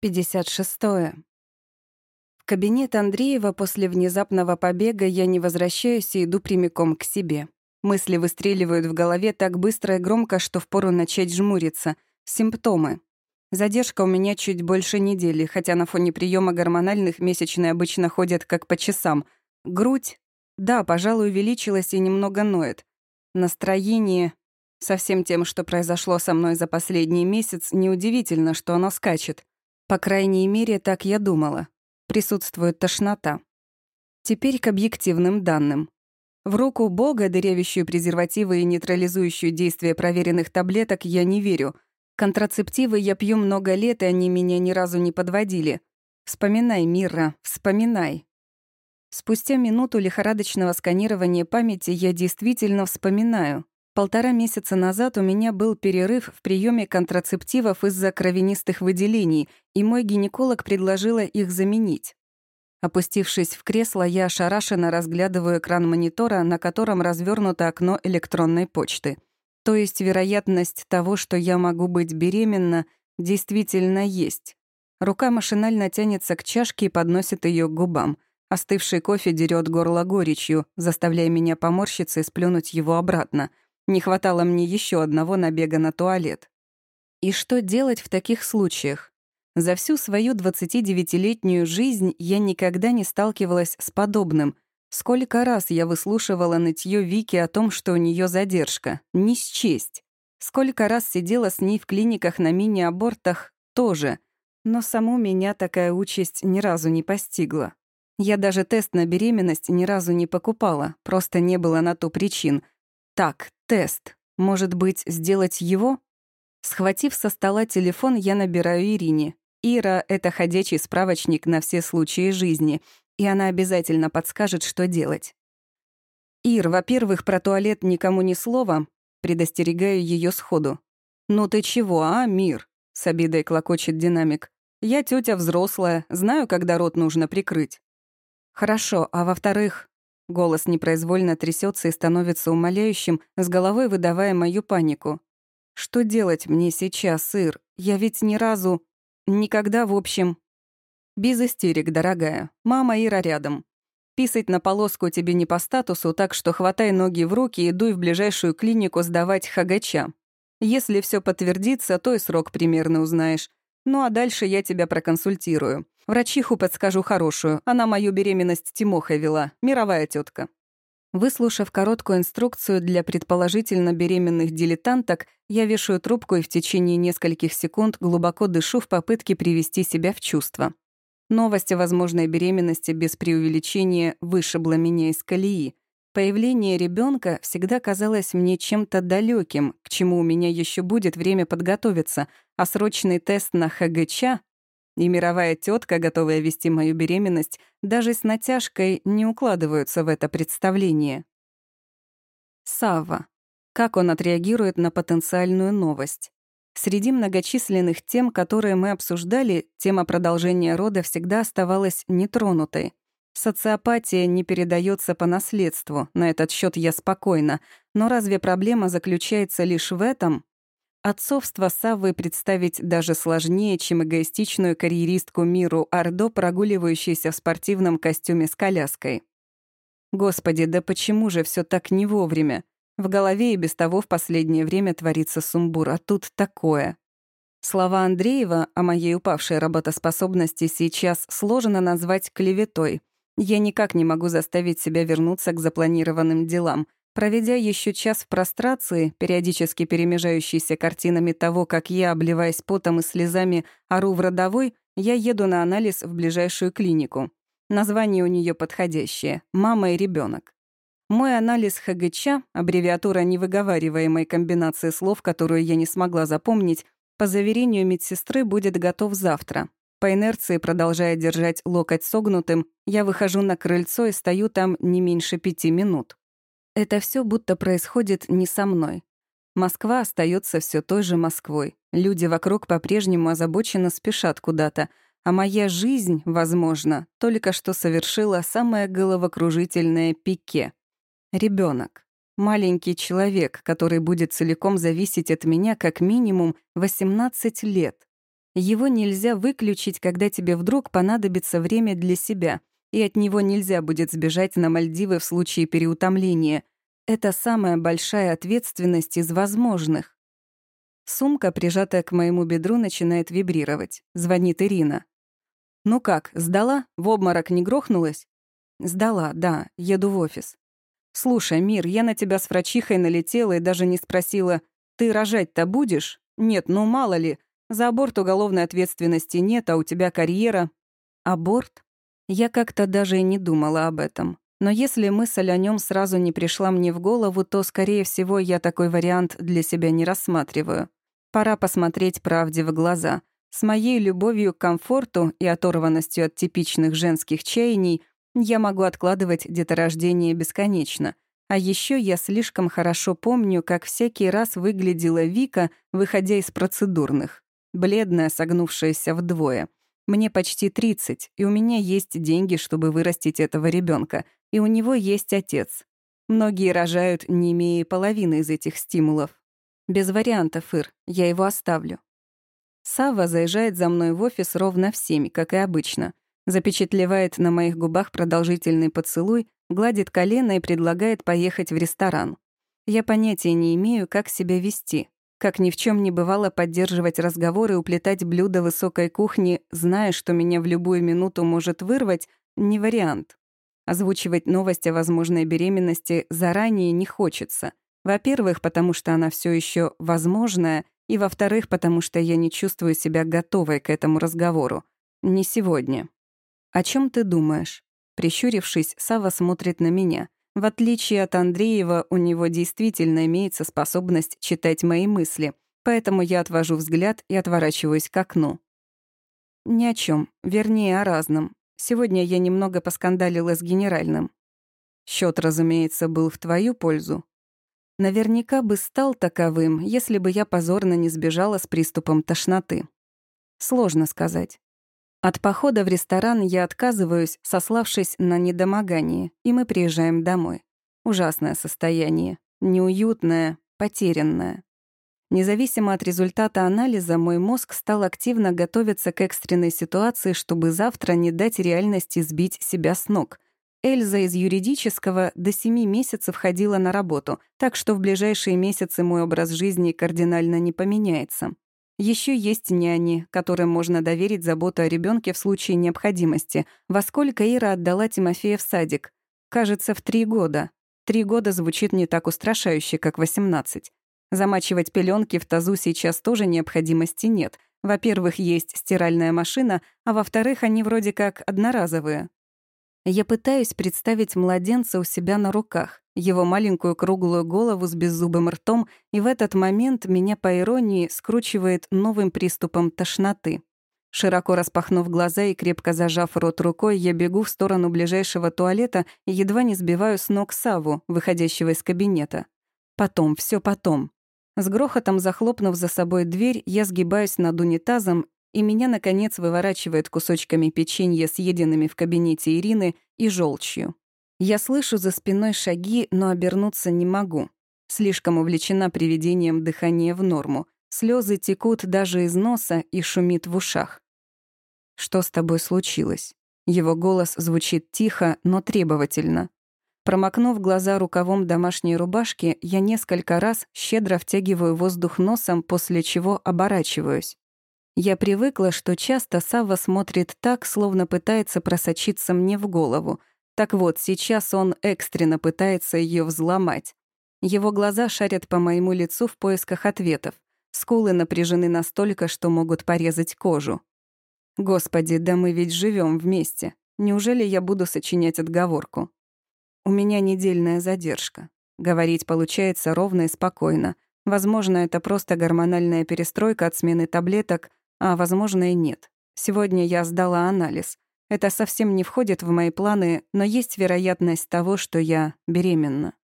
56. В кабинет Андреева после внезапного побега я не возвращаюсь и иду прямиком к себе. Мысли выстреливают в голове так быстро и громко, что впору начать жмуриться. Симптомы. Задержка у меня чуть больше недели, хотя на фоне приема гормональных месячные обычно ходят как по часам. Грудь? Да, пожалуй, увеличилась и немного ноет. Настроение... Со всем тем, что произошло со мной за последний месяц, неудивительно, что оно скачет. По крайней мере, так я думала. Присутствует тошнота. Теперь к объективным данным. В руку Бога, дырявящую презервативы и нейтрализующую действие проверенных таблеток, я не верю. Контрацептивы я пью много лет, и они меня ни разу не подводили. Вспоминай, Мира, вспоминай. Спустя минуту лихорадочного сканирования памяти я действительно вспоминаю. Полтора месяца назад у меня был перерыв в приеме контрацептивов из-за кровянистых выделений, и мой гинеколог предложила их заменить. Опустившись в кресло, я ошарашенно разглядываю экран монитора, на котором развернуто окно электронной почты. То есть вероятность того, что я могу быть беременна, действительно есть. Рука машинально тянется к чашке и подносит ее к губам. Остывший кофе дерет горло горечью, заставляя меня поморщиться и сплюнуть его обратно — не хватало мне еще одного набега на туалет. И что делать в таких случаях? За всю свою 29-летнюю жизнь я никогда не сталкивалась с подобным. Сколько раз я выслушивала нытье Вики о том, что у нее задержка. Не счесть. Сколько раз сидела с ней в клиниках на мини-абортах тоже. Но саму меня такая участь ни разу не постигла. Я даже тест на беременность ни разу не покупала, просто не было на то причин — так, тест. Может быть, сделать его? Схватив со стола телефон, я набираю Ирине. Ира — это ходячий справочник на все случаи жизни, и она обязательно подскажет, что делать. «Ир, во-первых, про туалет никому ни слова», предостерегаю ее сходу. «Ну ты чего, а, мир?» — с обидой клокочет динамик. «Я тетя взрослая, знаю, когда рот нужно прикрыть». «Хорошо, а во-вторых, Голос непроизвольно трясется и становится умоляющим, с головой выдавая мою панику. «Что делать мне сейчас, сыр? Я ведь ни разу... Никогда, в общем...» «Без истерик, дорогая. Мама Ира рядом. Писать на полоску тебе не по статусу, так что хватай ноги в руки и дуй в ближайшую клинику сдавать хагача. Если все подтвердится, то и срок примерно узнаешь. Ну а дальше я тебя проконсультирую. Врачиху подскажу хорошую. Она мою беременность Тимохой вела. Мировая тетка. Выслушав короткую инструкцию для предположительно беременных дилетанток, я вешаю трубку и в течение нескольких секунд глубоко дышу в попытке привести себя в чувство. Новость о возможной беременности без преувеличения вышибла меня из колеи. Появление ребенка всегда казалось мне чем-то далеким, к чему у меня еще будет время подготовиться, а срочный тест на ХГЧ и мировая тетка, готовая вести мою беременность, даже с натяжкой не укладываются в это представление. Сава. Как он отреагирует на потенциальную новость? Среди многочисленных тем, которые мы обсуждали, тема продолжения рода всегда оставалась нетронутой. Социопатия не передается по наследству, на этот счет я спокойна, но разве проблема заключается лишь в этом? Отцовство Саввы представить даже сложнее, чем эгоистичную карьеристку Миру Ордо, прогуливающуюся в спортивном костюме с коляской. Господи, да почему же все так не вовремя? В голове и без того в последнее время творится сумбур, а тут такое. Слова Андреева о моей упавшей работоспособности сейчас сложно назвать клеветой. Я никак не могу заставить себя вернуться к запланированным делам — Проведя еще час в прострации, периодически перемежающейся картинами того, как я, обливаясь потом и слезами, ору в родовой, я еду на анализ в ближайшую клинику. Название у нее подходящее — «Мама и ребенок. Мой анализ ХГЧ, аббревиатура невыговариваемой комбинации слов, которую я не смогла запомнить, по заверению медсестры будет готов завтра. По инерции, продолжая держать локоть согнутым, я выхожу на крыльцо и стою там не меньше пяти минут. Это все будто происходит не со мной. Москва остается все той же Москвой. Люди вокруг по-прежнему озабоченно спешат куда-то, а моя жизнь, возможно, только что совершила самое головокружительное пике. Ребенок, Маленький человек, который будет целиком зависеть от меня как минимум 18 лет. Его нельзя выключить, когда тебе вдруг понадобится время для себя, и от него нельзя будет сбежать на Мальдивы в случае переутомления. Это самая большая ответственность из возможных. Сумка, прижатая к моему бедру, начинает вибрировать. Звонит Ирина. «Ну как, сдала? В обморок не грохнулась?» «Сдала, да. Еду в офис». «Слушай, Мир, я на тебя с врачихой налетела и даже не спросила, ты рожать-то будешь? Нет, ну мало ли. За аборт уголовной ответственности нет, а у тебя карьера». «Аборт?» Я как-то даже и не думала об этом. Но если мысль о нем сразу не пришла мне в голову, то, скорее всего, я такой вариант для себя не рассматриваю. Пора посмотреть правде в глаза. С моей любовью к комфорту и оторванностью от типичных женских чаяний я могу откладывать деторождение бесконечно. А еще я слишком хорошо помню, как всякий раз выглядела Вика, выходя из процедурных. Бледная, согнувшаяся вдвое. Мне почти 30, и у меня есть деньги, чтобы вырастить этого ребенка, и у него есть отец. Многие рожают, не имея половины из этих стимулов. Без вариантов, Ир, я его оставлю. Сава заезжает за мной в офис ровно в семь, как и обычно. Запечатлевает на моих губах продолжительный поцелуй, гладит колено и предлагает поехать в ресторан. Я понятия не имею, как себя вести. Как ни в чем не бывало поддерживать разговоры и уплетать блюда высокой кухни, зная, что меня в любую минуту может вырвать, не вариант. Озвучивать новость о возможной беременности заранее не хочется. Во-первых, потому что она все еще возможная, и во-вторых, потому что я не чувствую себя готовой к этому разговору. Не сегодня. «О чем ты думаешь?» Прищурившись, Сава смотрит на меня. В отличие от Андреева, у него действительно имеется способность читать мои мысли, поэтому я отвожу взгляд и отворачиваюсь к окну. Ни о чем, вернее, о разном. Сегодня я немного поскандалила с генеральным. Счет, разумеется, был в твою пользу. Наверняка бы стал таковым, если бы я позорно не сбежала с приступом тошноты. Сложно сказать. От похода в ресторан я отказываюсь, сославшись на недомогание, и мы приезжаем домой. Ужасное состояние. Неуютное, потерянное. Независимо от результата анализа, мой мозг стал активно готовиться к экстренной ситуации, чтобы завтра не дать реальности сбить себя с ног — Эльза из юридического до семи месяцев ходила на работу, так что в ближайшие месяцы мой образ жизни кардинально не поменяется. Еще есть няни, которым можно доверить заботу о ребенке в случае необходимости. Во сколько Ира отдала Тимофея в садик? Кажется, в три года. Три года звучит не так устрашающе, как восемнадцать. Замачивать пеленки в тазу сейчас тоже необходимости нет. Во-первых, есть стиральная машина, а во-вторых, они вроде как одноразовые. Я пытаюсь представить младенца у себя на руках, его маленькую круглую голову с беззубым ртом, и в этот момент меня, по иронии, скручивает новым приступом тошноты. Широко распахнув глаза и крепко зажав рот рукой, я бегу в сторону ближайшего туалета и едва не сбиваю с ног Саву, выходящего из кабинета. Потом, все потом. С грохотом захлопнув за собой дверь, я сгибаюсь над унитазом и меня, наконец, выворачивает кусочками печенья, съеденными в кабинете Ирины, и желчью. Я слышу за спиной шаги, но обернуться не могу. Слишком увлечена приведением дыхания в норму. Слезы текут даже из носа и шумит в ушах. «Что с тобой случилось?» Его голос звучит тихо, но требовательно. Промокнув глаза рукавом домашней рубашки, я несколько раз щедро втягиваю воздух носом, после чего оборачиваюсь. Я привыкла, что часто Савва смотрит так, словно пытается просочиться мне в голову. Так вот, сейчас он экстренно пытается ее взломать. Его глаза шарят по моему лицу в поисках ответов. Скулы напряжены настолько, что могут порезать кожу. Господи, да мы ведь живем вместе. Неужели я буду сочинять отговорку? У меня недельная задержка. Говорить получается ровно и спокойно. Возможно, это просто гормональная перестройка от смены таблеток, а, возможно, и нет. Сегодня я сдала анализ. Это совсем не входит в мои планы, но есть вероятность того, что я беременна.